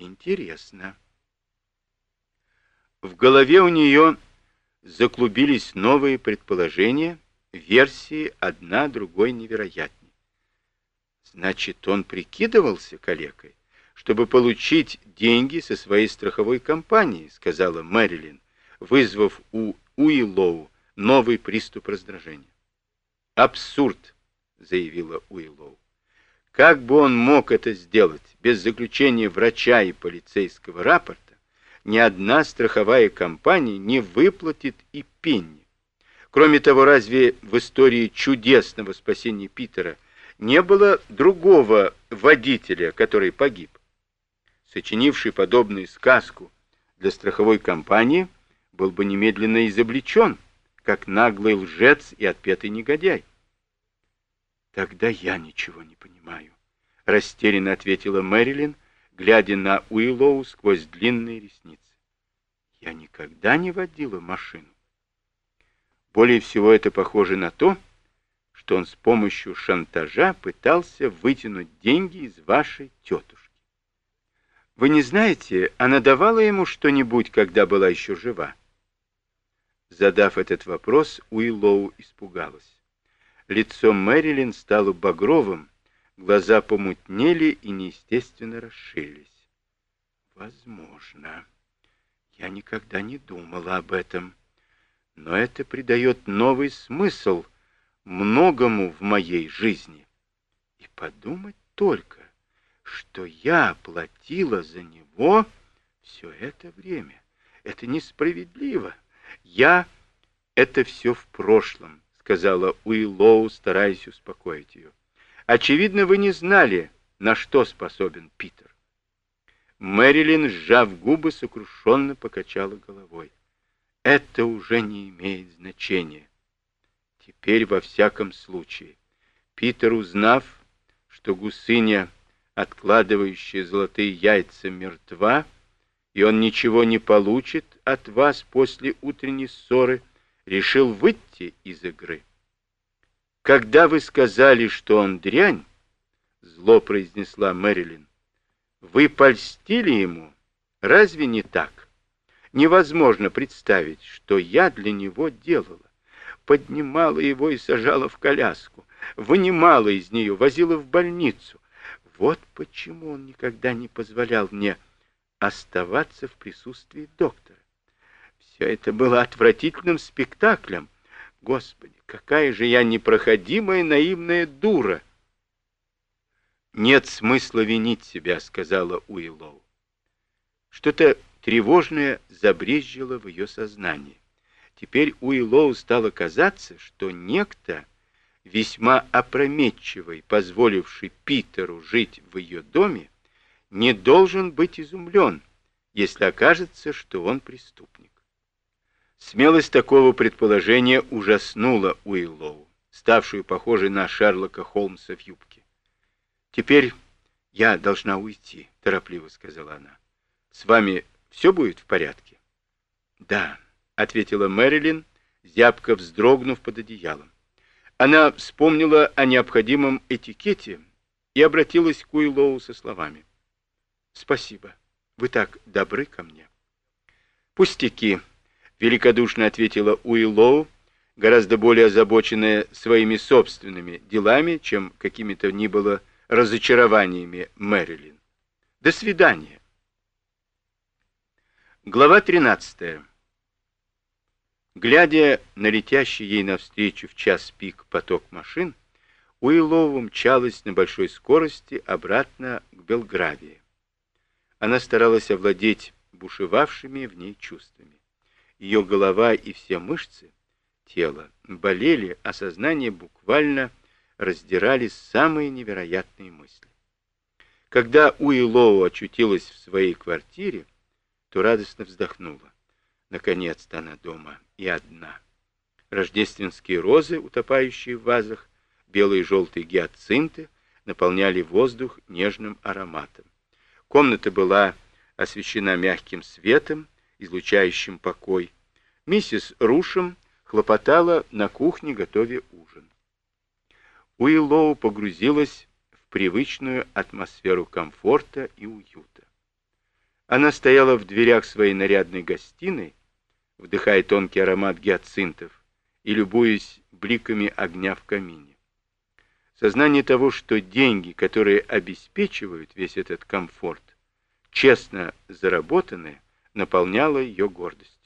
Интересно. В голове у нее заклубились новые предположения, версии одна другой невероятней. Значит, он прикидывался калекой, чтобы получить деньги со своей страховой компании, сказала Мэрилин, вызвав у Уиллоу новый приступ раздражения. Абсурд, заявила Уиллоу. Как бы он мог это сделать без заключения врача и полицейского рапорта? Ни одна страховая компания не выплатит и пенни. Кроме того, разве в истории чудесного спасения Питера не было другого водителя, который погиб? Сочинивший подобную сказку для страховой компании был бы немедленно изобличен, как наглый лжец и отпетый негодяй. «Тогда я ничего не понимаю», — растерянно ответила Мэрилин, глядя на Уиллоу сквозь длинные ресницы. «Я никогда не водила машину. Более всего это похоже на то, что он с помощью шантажа пытался вытянуть деньги из вашей тетушки. Вы не знаете, она давала ему что-нибудь, когда была еще жива?» Задав этот вопрос, Уиллоу испугалась. Лицо Мэрилин стало багровым, глаза помутнели и неестественно расширились. Возможно. Я никогда не думала об этом. Но это придает новый смысл многому в моей жизни. И подумать только, что я платила за него все это время. Это несправедливо. Я... Это все в прошлом сказала Уиллоу, стараясь успокоить ее. Очевидно, вы не знали, на что способен Питер. Мэрилин, сжав губы, сокрушенно покачала головой. Это уже не имеет значения. Теперь, во всяком случае, Питер, узнав, что гусыня, откладывающая золотые яйца, мертва, и он ничего не получит от вас после утренней ссоры, решил выйти из игры. Когда вы сказали, что он дрянь, зло произнесла Мэрилин, вы польстили ему? Разве не так? Невозможно представить, что я для него делала. Поднимала его и сажала в коляску, вынимала из нее, возила в больницу. Вот почему он никогда не позволял мне оставаться в присутствии доктора. Все это было отвратительным спектаклем. Господи, какая же я непроходимая наивная дура! Нет смысла винить себя, сказала Уиллоу. Что-то тревожное забрезжило в ее сознании. Теперь Уиллоу стало казаться, что некто, весьма опрометчивый, позволивший Питеру жить в ее доме, не должен быть изумлен, если окажется, что он преступник. Смелость такого предположения ужаснула Уиллоу, ставшую похожей на Шерлока Холмса в юбке. «Теперь я должна уйти», — торопливо сказала она. «С вами все будет в порядке?» «Да», — ответила Мэрилин, зябко вздрогнув под одеялом. Она вспомнила о необходимом этикете и обратилась к Уиллоу со словами. «Спасибо, вы так добры ко мне». «Пустяки», великодушно ответила Уиллоу, гораздо более озабоченная своими собственными делами, чем какими-то ни было разочарованиями Мэрилин. До свидания. Глава 13. Глядя на летящий ей навстречу в час пик поток машин, Уиллоу мчалась на большой скорости обратно к Белгравии. Она старалась овладеть бушевавшими в ней чувствами. Ее голова и все мышцы тела болели, а сознание буквально раздирали самые невероятные мысли. Когда Уиллоу очутилась в своей квартире, то радостно вздохнула. Наконец-то она дома и одна. Рождественские розы, утопающие в вазах, белые и желтые гиацинты наполняли воздух нежным ароматом. Комната была освещена мягким светом, излучающим покой, миссис Рушем хлопотала на кухне, готовя ужин. Уиллоу погрузилась в привычную атмосферу комфорта и уюта. Она стояла в дверях своей нарядной гостиной, вдыхая тонкий аромат гиацинтов и любуясь бликами огня в камине. Сознание того, что деньги, которые обеспечивают весь этот комфорт, честно заработанные, наполняло ее гордость.